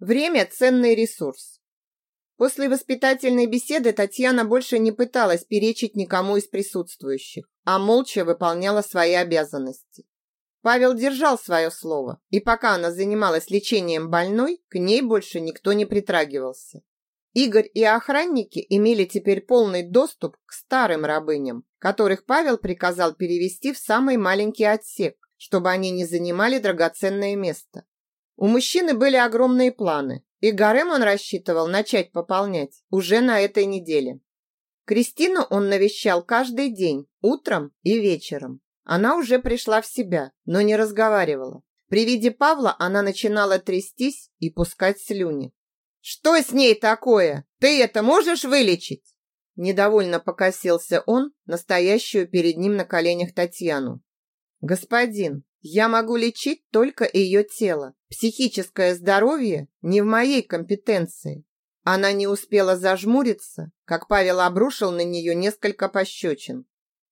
Время – ценный ресурс. После воспитательной беседы Татьяна больше не пыталась перечить никому из присутствующих, а молча выполняла свои обязанности. Павел держал свое слово, и пока она занималась лечением больной, к ней больше никто не притрагивался. Игорь и охранники имели теперь полный доступ к старым рабыням, которых Павел приказал перевести в самый маленький отсек, чтобы они не занимали драгоценное место. У мужчины были огромные планы, и гарем он рассчитывал начать пополнять уже на этой неделе. Кристину он навещал каждый день, утром и вечером. Она уже пришла в себя, но не разговаривала. При виде Павла она начинала трястись и пускать слюни. «Что с ней такое? Ты это можешь вылечить?» Недовольно покосился он настоящую перед ним на коленях Татьяну. «Господин, я могу лечить только ее тело. Психическое здоровье не в моей компетенции». Она не успела зажмуриться, как Павел обрушил на нее несколько пощечин.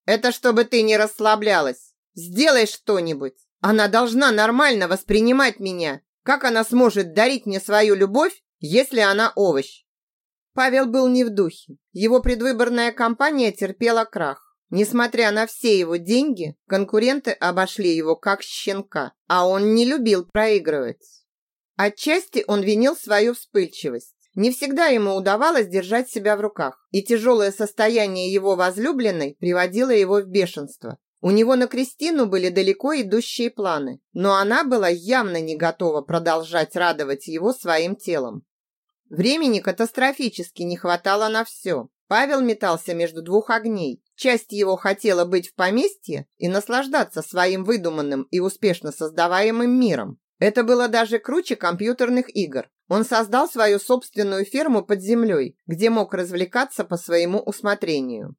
Это чтобы ты не расслаблялась. Сделай что-нибудь. Она должна нормально воспринимать меня. Как она сможет дарить мне свою любовь, если она овощ? Павел был не в духе. Его предвыборная кампания терпела крах. Несмотря на все его деньги, конкуренты обошли его как щенка, а он не любил проигрывать. Отчасти он винил свою вспыльчивость. Не всегда ему удавалось держать себя в руках, и тяжелое состояние его возлюбленной приводило его в бешенство. У него на Кристину были далеко идущие планы, но она была явно не готова продолжать радовать его своим телом. Времени катастрофически не хватало на все. Павел метался между двух огней. Часть его хотела быть в поместье и наслаждаться своим выдуманным и успешно создаваемым миром. Это было даже круче компьютерных игр. Он создал свою собственную ферму под землей, где мог развлекаться по своему усмотрению.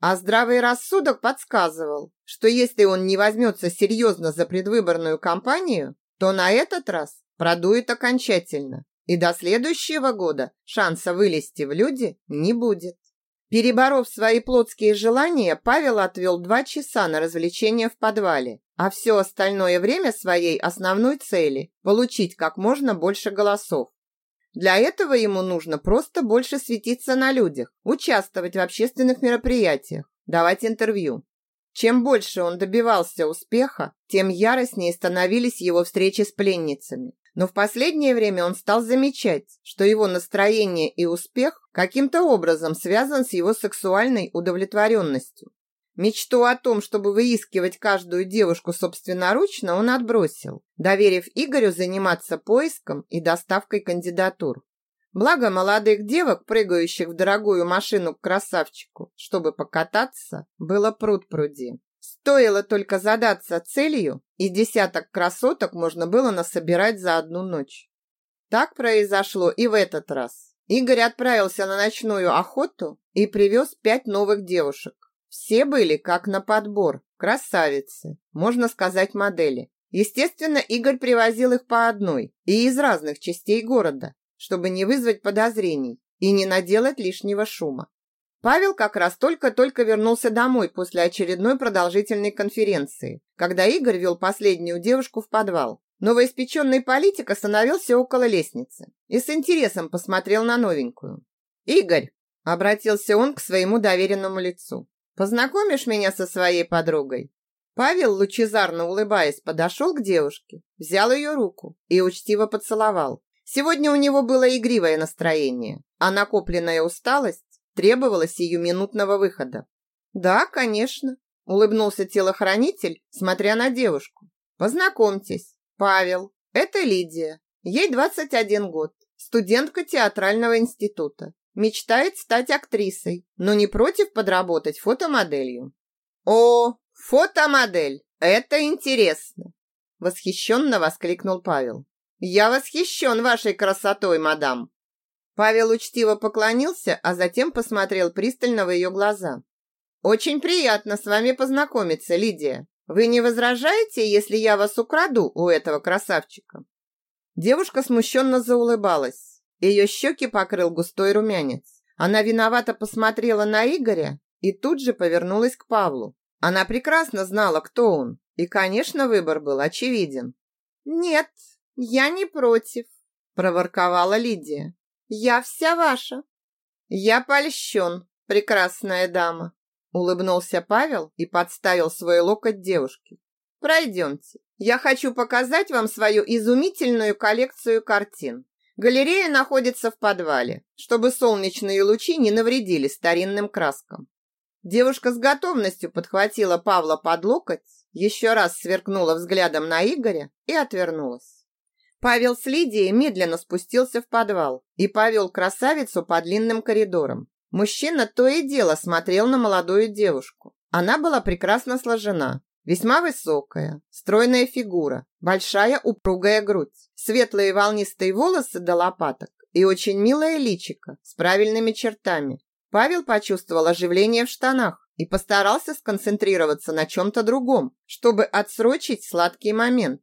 А здравый рассудок подсказывал, что если он не возьмется серьезно за предвыборную кампанию, то на этот раз продует окончательно, и до следующего года шанса вылезти в люди не будет. Переборов свои плотские желания, Павел отвел два часа на развлечения в подвале, а все остальное время своей основной цели – получить как можно больше голосов. Для этого ему нужно просто больше светиться на людях, участвовать в общественных мероприятиях, давать интервью. Чем больше он добивался успеха, тем яростнее становились его встречи с пленницами. Но в последнее время он стал замечать, что его настроение и успех каким-то образом связан с его сексуальной удовлетворенностью. Мечту о том, чтобы выискивать каждую девушку собственноручно, он отбросил, доверив Игорю заниматься поиском и доставкой кандидатур. Благо молодых девок, прыгающих в дорогую машину к красавчику, чтобы покататься, было пруд-пруди. Стоило только задаться целью, и десяток красоток можно было насобирать за одну ночь. Так произошло и в этот раз. Игорь отправился на ночную охоту и привез пять новых девушек. Все были как на подбор, красавицы, можно сказать, модели. Естественно, Игорь привозил их по одной и из разных частей города, чтобы не вызвать подозрений и не наделать лишнего шума. Павел как раз только-только вернулся домой после очередной продолжительной конференции, когда Игорь вел последнюю девушку в подвал. Новоиспеченный политик остановился около лестницы и с интересом посмотрел на новенькую. «Игорь!» – обратился он к своему доверенному лицу. «Познакомишь меня со своей подругой?» Павел, лучезарно улыбаясь, подошел к девушке, взял ее руку и учтиво поцеловал. Сегодня у него было игривое настроение, а накопленная усталость требовало сиюминутного выхода. «Да, конечно», – улыбнулся телохранитель, смотря на девушку. «Познакомьтесь, Павел, это Лидия, ей 21 год, студентка театрального института. Мечтает стать актрисой, но не против подработать фотомоделью». «О, фотомодель! Это интересно!» Восхищенно воскликнул Павел. «Я восхищен вашей красотой, мадам!» Павел учтиво поклонился, а затем посмотрел пристально в ее глаза. «Очень приятно с вами познакомиться, Лидия. Вы не возражаете, если я вас украду у этого красавчика?» Девушка смущенно заулыбалась. Ее щеки покрыл густой румянец. Она виновато посмотрела на Игоря и тут же повернулась к Павлу. Она прекрасно знала, кто он, и, конечно, выбор был очевиден. «Нет, я не против», проворковала Лидия. «Я вся ваша». «Я польщен, прекрасная дама», улыбнулся Павел и подставил свой локоть девушке. «Пройдемте. Я хочу показать вам свою изумительную коллекцию картин. Галерея находится в подвале, чтобы солнечные лучи не навредили старинным краскам. Девушка с готовностью подхватила Павла под локоть, еще раз сверкнула взглядом на Игоря и отвернулась. Павел с Лидией медленно спустился в подвал и повел красавицу по длинным коридорам. Мужчина то и дело смотрел на молодую девушку. Она была прекрасно сложена, весьма высокая, стройная фигура, большая упругая грудь, светлые волнистые волосы до лопаток и очень милое личико с правильными чертами, Павел почувствовал оживление в штанах и постарался сконцентрироваться на чем-то другом, чтобы отсрочить сладкий момент.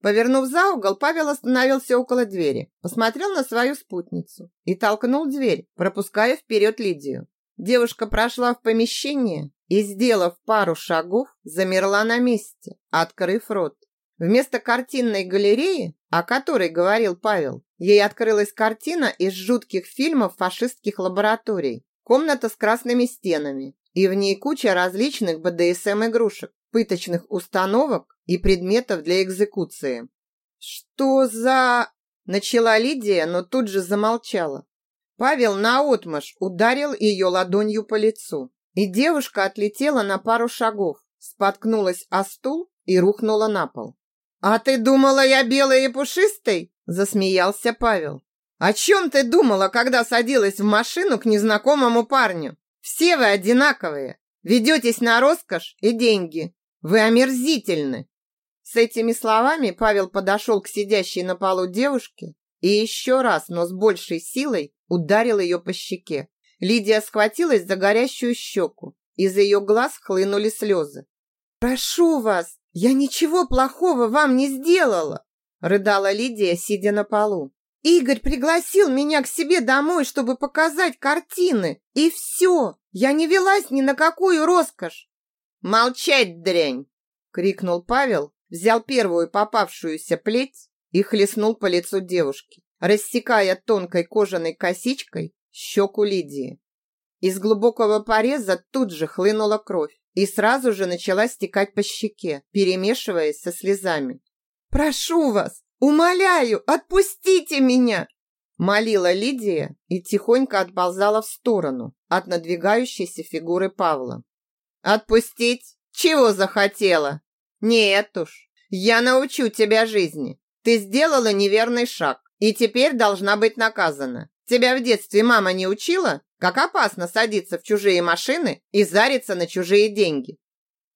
Повернув за угол, Павел остановился около двери, посмотрел на свою спутницу и толкнул дверь, пропуская вперед Лидию. Девушка прошла в помещение и, сделав пару шагов, замерла на месте, открыв рот. Вместо картинной галереи, о которой говорил Павел, ей открылась картина из жутких фильмов фашистских лабораторий. Комната с красными стенами, и в ней куча различных БДСМ-игрушек, пыточных установок и предметов для экзекуции. «Что за...» – начала Лидия, но тут же замолчала. Павел наотмашь ударил ее ладонью по лицу, и девушка отлетела на пару шагов, споткнулась о стул и рухнула на пол. «А ты думала, я белый и пушистый?» – засмеялся Павел. О чем ты думала, когда садилась в машину к незнакомому парню? Все вы одинаковые. Ведетесь на роскошь и деньги. Вы омерзительны. С этими словами Павел подошел к сидящей на полу девушке и еще раз, но с большей силой, ударил ее по щеке. Лидия схватилась за горящую щеку. Из ее глаз хлынули слезы. «Прошу вас, я ничего плохого вам не сделала!» рыдала Лидия, сидя на полу. Игорь пригласил меня к себе домой, чтобы показать картины. И все. Я не велась ни на какую роскошь. «Молчать, дрянь!» — крикнул Павел, взял первую попавшуюся плеть и хлестнул по лицу девушки, рассекая тонкой кожаной косичкой щеку Лидии. Из глубокого пореза тут же хлынула кровь и сразу же начала стекать по щеке, перемешиваясь со слезами. «Прошу вас, «Умоляю, отпустите меня!» Молила Лидия и тихонько отползала в сторону от надвигающейся фигуры Павла. «Отпустить? Чего захотела? Нет уж, я научу тебя жизни. Ты сделала неверный шаг и теперь должна быть наказана. Тебя в детстве мама не учила, как опасно садиться в чужие машины и зариться на чужие деньги.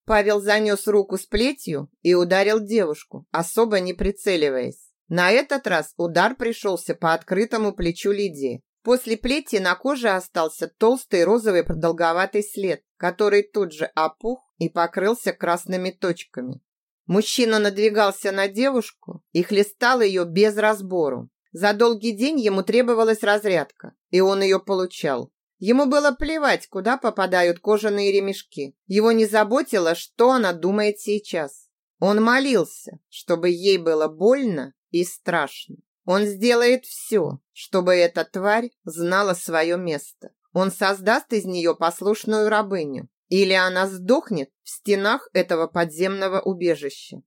Павел занес руку с плетью и ударил девушку, особо не прицеливаясь. На этот раз удар пришелся по открытому плечу Лидии. После плети на коже остался толстый розовый продолговатый след, который тут же опух и покрылся красными точками. Мужчина надвигался на девушку и хлестал ее без разбору. За долгий день ему требовалась разрядка, и он ее получал. Ему было плевать, куда попадают кожаные ремешки. Его не заботило, что она думает сейчас. Он молился, чтобы ей было больно и страшно. Он сделает все, чтобы эта тварь знала свое место. Он создаст из нее послушную рабыню. Или она сдохнет в стенах этого подземного убежища.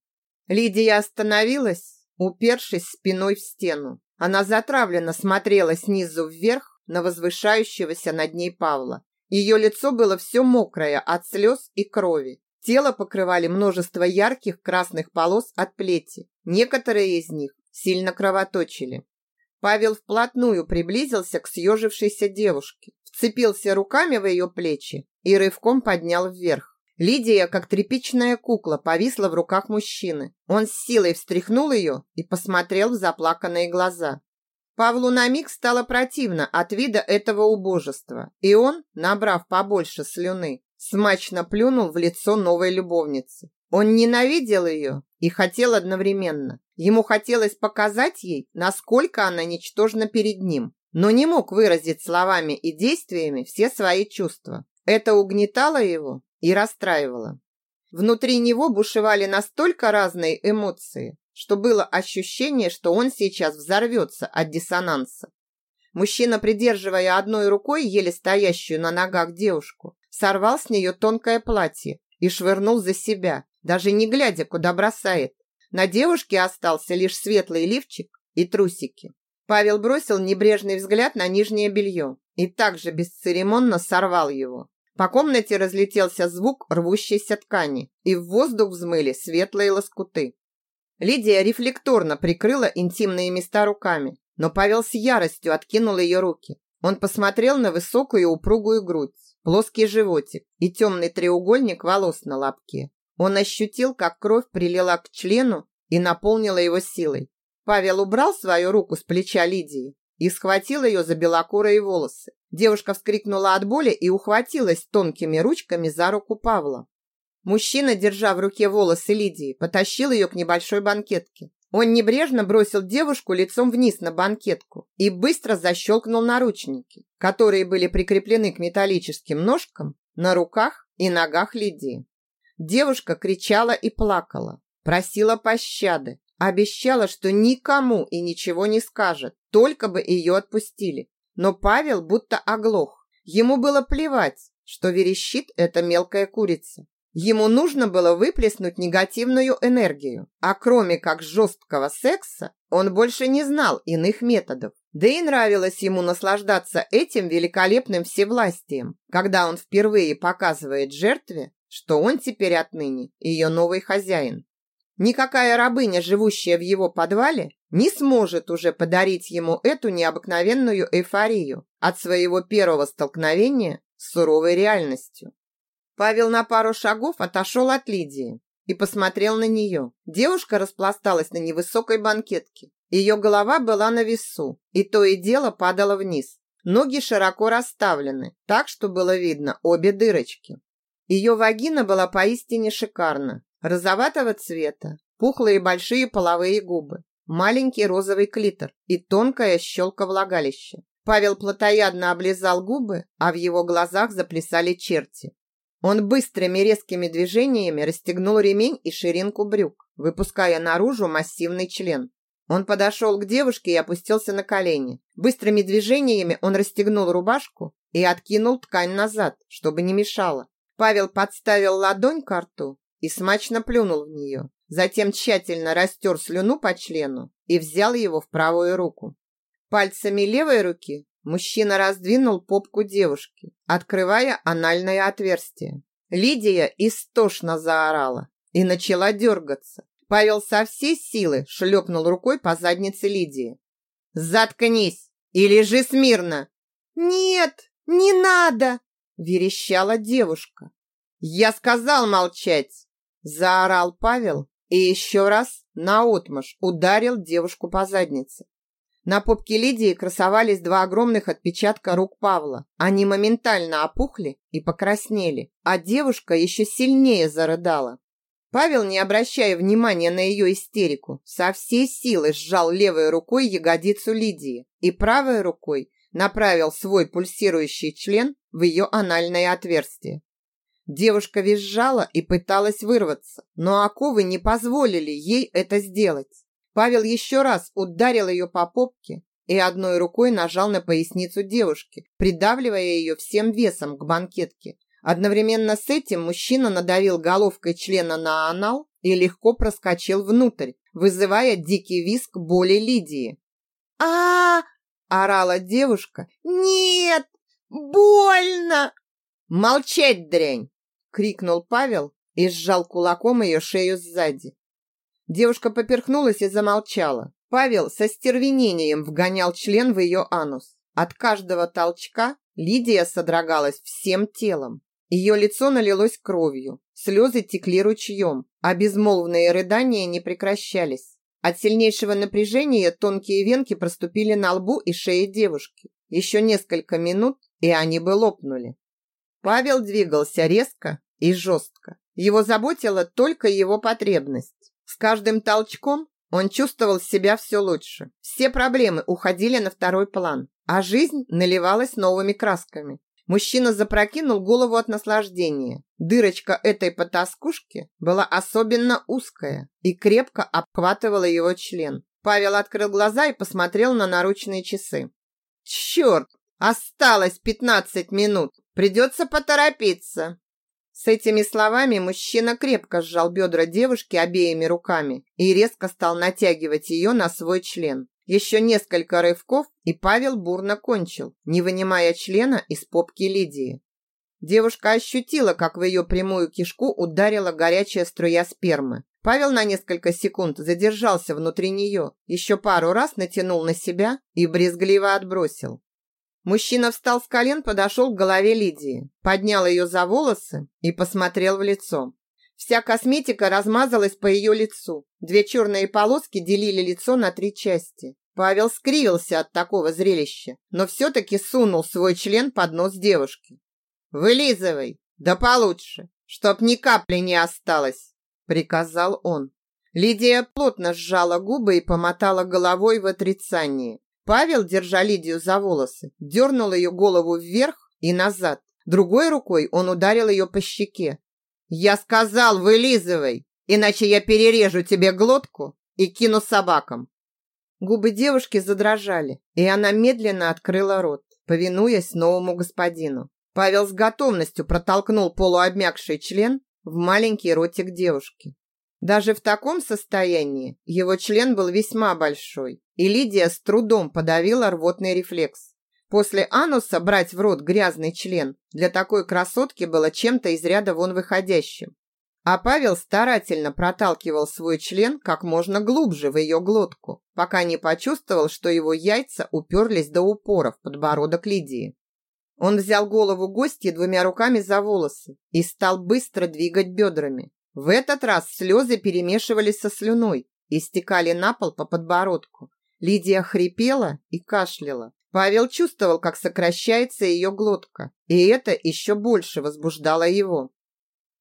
Лидия остановилась, упершись спиной в стену. Она затравленно смотрела снизу вверх на возвышающегося над ней Павла. Ее лицо было все мокрое от слез и крови. Тело покрывали множество ярких красных полос от плети. Некоторые из них сильно кровоточили. Павел вплотную приблизился к съежившейся девушке, вцепился руками в ее плечи и рывком поднял вверх. Лидия, как тряпичная кукла, повисла в руках мужчины. Он с силой встряхнул ее и посмотрел в заплаканные глаза. Павлу на миг стало противно от вида этого убожества, и он, набрав побольше слюны, смачно плюнул в лицо новой любовницы. Он ненавидел ее и хотел одновременно. Ему хотелось показать ей, насколько она ничтожна перед ним, но не мог выразить словами и действиями все свои чувства. Это угнетало его и расстраивало. Внутри него бушевали настолько разные эмоции, что было ощущение, что он сейчас взорвется от диссонанса. Мужчина, придерживая одной рукой еле стоящую на ногах девушку, сорвал с нее тонкое платье и швырнул за себя, даже не глядя, куда бросает. На девушке остался лишь светлый лифчик и трусики. Павел бросил небрежный взгляд на нижнее белье и также бесцеремонно сорвал его. По комнате разлетелся звук рвущейся ткани, и в воздух взмыли светлые лоскуты. Лидия рефлекторно прикрыла интимные места руками, но Павел с яростью откинул ее руки. Он посмотрел на высокую упругую грудь, плоский животик и темный треугольник волос на лобке. Он ощутил, как кровь прилила к члену и наполнила его силой. Павел убрал свою руку с плеча Лидии и схватил ее за белокурые волосы. Девушка вскрикнула от боли и ухватилась тонкими ручками за руку Павла. Мужчина, держа в руке волосы Лидии, потащил ее к небольшой банкетке. Он небрежно бросил девушку лицом вниз на банкетку и быстро защелкнул наручники, которые были прикреплены к металлическим ножкам на руках и ногах Лидии. Девушка кричала и плакала, просила пощады, обещала, что никому и ничего не скажет, только бы ее отпустили. Но Павел будто оглох. Ему было плевать, что верещит эта мелкая курица. Ему нужно было выплеснуть негативную энергию, а кроме как жесткого секса, он больше не знал иных методов. Да и нравилось ему наслаждаться этим великолепным всевластием, когда он впервые показывает жертве, что он теперь отныне ее новый хозяин. Никакая рабыня, живущая в его подвале, не сможет уже подарить ему эту необыкновенную эйфорию от своего первого столкновения с суровой реальностью. Павел на пару шагов отошел от Лидии и посмотрел на нее. Девушка распласталась на невысокой банкетке. Ее голова была на весу, и то и дело падала вниз. Ноги широко расставлены, так что было видно обе дырочки. Ее вагина была поистине шикарна розоватого цвета, пухлые большие половые губы, маленький розовый клитор и тонкая щелка влагалища. Павел плотоядно облизал губы, а в его глазах заплясали черти. Он быстрыми резкими движениями расстегнул ремень и ширинку брюк, выпуская наружу массивный член. Он подошел к девушке и опустился на колени. Быстрыми движениями он расстегнул рубашку и откинул ткань назад, чтобы не мешало. Павел подставил ладонь к рту и смачно плюнул в нее. Затем тщательно растер слюну по члену и взял его в правую руку. Пальцами левой руки мужчина раздвинул попку девушки, открывая анальное отверстие. Лидия истошно заорала и начала дергаться. Павел со всей силы шлепнул рукой по заднице Лидии. «Заткнись и лежи смирно!» «Нет, не надо!» – верещала девушка. «Я сказал молчать!» Заорал Павел и еще раз наотмашь ударил девушку по заднице. На попке Лидии красовались два огромных отпечатка рук Павла. Они моментально опухли и покраснели, а девушка еще сильнее зарыдала. Павел, не обращая внимания на ее истерику, со всей силы сжал левой рукой ягодицу Лидии и правой рукой направил свой пульсирующий член в ее анальное отверстие. Девушка визжала и пыталась вырваться, но оковы не позволили ей это сделать. Павел еще раз ударил ее по попке и одной рукой нажал на поясницу девушки, придавливая ее всем весом к банкетке. Одновременно с этим мужчина надавил головкой члена на анал и легко проскочил внутрь, вызывая дикий визг боли Лидии. а, орала девушка. «Нет! Больно!» «Молчать, дрянь!» Крикнул Павел и сжал кулаком ее шею сзади. Девушка поперхнулась и замолчала. Павел со стервенением вгонял член в ее анус. От каждого толчка Лидия содрогалась всем телом. Ее лицо налилось кровью, слезы текли ручьем, а безмолвные рыдания не прекращались. От сильнейшего напряжения тонкие венки проступили на лбу и шее девушки. Еще несколько минут, и они бы лопнули. Павел двигался резко и жестко. Его заботила только его потребность. С каждым толчком он чувствовал себя все лучше. Все проблемы уходили на второй план, а жизнь наливалась новыми красками. Мужчина запрокинул голову от наслаждения. Дырочка этой потаскушки была особенно узкая и крепко обхватывала его член. Павел открыл глаза и посмотрел на наручные часы. «Черт! Осталось пятнадцать минут! Придется поторопиться!» С этими словами мужчина крепко сжал бедра девушки обеими руками и резко стал натягивать ее на свой член. Еще несколько рывков, и Павел бурно кончил, не вынимая члена из попки Лидии. Девушка ощутила, как в ее прямую кишку ударила горячая струя спермы. Павел на несколько секунд задержался внутри нее, еще пару раз натянул на себя и брезгливо отбросил. Мужчина встал с колен, подошел к голове Лидии, поднял ее за волосы и посмотрел в лицо. Вся косметика размазалась по ее лицу. Две черные полоски делили лицо на три части. Павел скривился от такого зрелища, но все-таки сунул свой член под нос девушки. «Вылизывай, да получше, чтоб ни капли не осталось!» приказал он. Лидия плотно сжала губы и помотала головой в отрицании. Павел, держа Лидию за волосы, дернул ее голову вверх и назад. Другой рукой он ударил ее по щеке. «Я сказал, вылизывай, иначе я перережу тебе глотку и кину собакам». Губы девушки задрожали, и она медленно открыла рот, повинуясь новому господину. Павел с готовностью протолкнул полуобмякший член в маленький ротик девушки. Даже в таком состоянии его член был весьма большой, и Лидия с трудом подавила рвотный рефлекс. После ануса брать в рот грязный член для такой красотки было чем-то из ряда вон выходящим. А Павел старательно проталкивал свой член как можно глубже в ее глотку, пока не почувствовал, что его яйца уперлись до упора в подбородок Лидии. Он взял голову гостья двумя руками за волосы и стал быстро двигать бедрами. В этот раз слезы перемешивались со слюной и стекали на пол по подбородку. Лидия хрипела и кашляла. Павел чувствовал, как сокращается ее глотка, и это еще больше возбуждало его.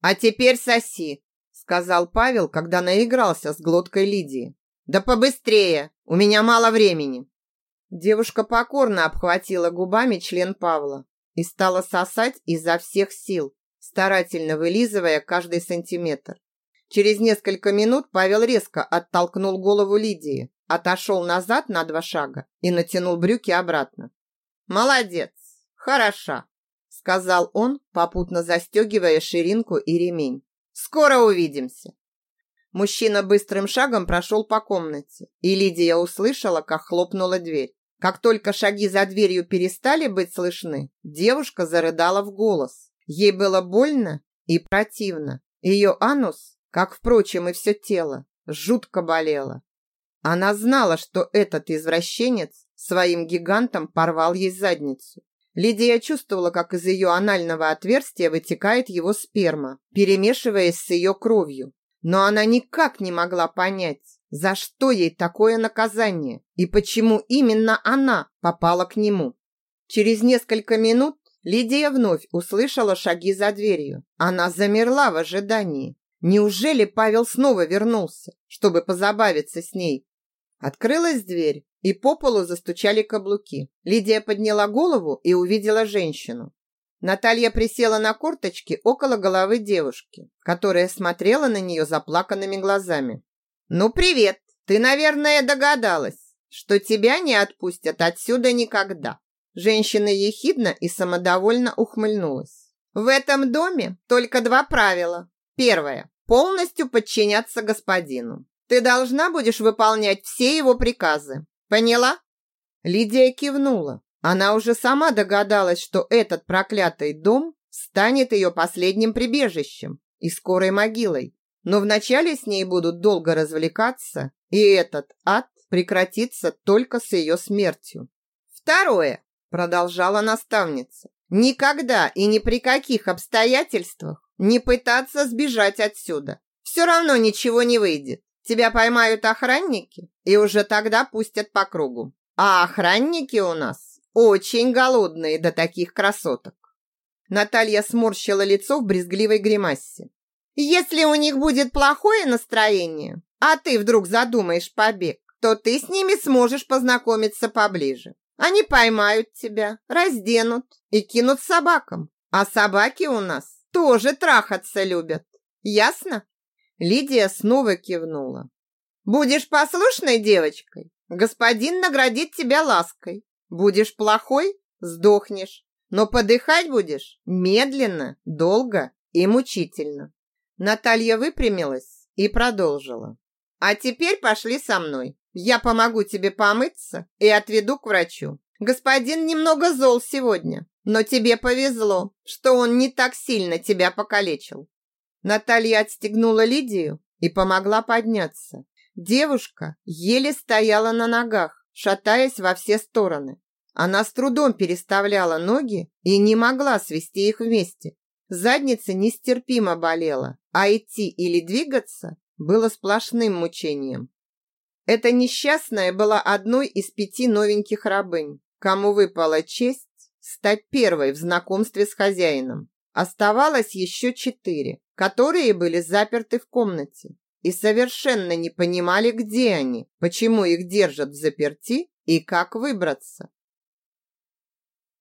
«А теперь соси», — сказал Павел, когда наигрался с глоткой Лидии. «Да побыстрее, у меня мало времени». Девушка покорно обхватила губами член Павла и стала сосать изо всех сил, старательно вылизывая каждый сантиметр. Через несколько минут Павел резко оттолкнул голову Лидии, отошел назад на два шага и натянул брюки обратно. «Молодец! Хороша!» сказал он, попутно застегивая ширинку и ремень. «Скоро увидимся!» Мужчина быстрым шагом прошел по комнате, и Лидия услышала, как хлопнула дверь. Как только шаги за дверью перестали быть слышны, девушка зарыдала в голос. Ей было больно и противно. Ее анус, как, впрочем, и все тело, жутко болело. Она знала, что этот извращенец своим гигантом порвал ей задницу. Лидия чувствовала, как из ее анального отверстия вытекает его сперма, перемешиваясь с ее кровью. Но она никак не могла понять, за что ей такое наказание и почему именно она попала к нему. Через несколько минут Лидия вновь услышала шаги за дверью. Она замерла в ожидании. Неужели Павел снова вернулся, чтобы позабавиться с ней? Открылась дверь, и по полу застучали каблуки. Лидия подняла голову и увидела женщину. Наталья присела на корточки около головы девушки, которая смотрела на нее заплаканными глазами. «Ну, привет! Ты, наверное, догадалась, что тебя не отпустят отсюда никогда!» Женщина ехидно и самодовольно ухмыльнулась. «В этом доме только два правила. Первое – полностью подчиняться господину. Ты должна будешь выполнять все его приказы. Поняла? Лидия кивнула. Она уже сама догадалась, что этот проклятый дом станет ее последним прибежищем и скорой могилой. Но вначале с ней будут долго развлекаться, и этот ад прекратится только с ее смертью. Второе, продолжала наставница, никогда и ни при каких обстоятельствах не пытаться сбежать отсюда. Все равно ничего не выйдет. Тебя поймают охранники и уже тогда пустят по кругу. А охранники у нас очень голодные до таких красоток. Наталья сморщила лицо в брезгливой гримасе. Если у них будет плохое настроение, а ты вдруг задумаешь побег, то ты с ними сможешь познакомиться поближе. Они поймают тебя, разденут и кинут собакам. А собаки у нас тоже трахаться любят. Ясно? Лидия снова кивнула. Будешь послушной девочкой, господин наградит тебя лаской. Будешь плохой сдохнешь. Но подыхать будешь медленно, долго и мучительно. Наталья выпрямилась и продолжила. А теперь пошли со мной. Я помогу тебе помыться и отведу к врачу. Господин немного зол сегодня, но тебе повезло, что он не так сильно тебя покалечил. Наталья отстегнула Лидию и помогла подняться. Девушка еле стояла на ногах, шатаясь во все стороны. Она с трудом переставляла ноги и не могла свести их вместе. Задница нестерпимо болела, а идти или двигаться было сплошным мучением. Эта несчастная была одной из пяти новеньких рабынь, кому выпала честь стать первой в знакомстве с хозяином. Оставалось еще четыре, которые были заперты в комнате и совершенно не понимали, где они, почему их держат в заперти и как выбраться.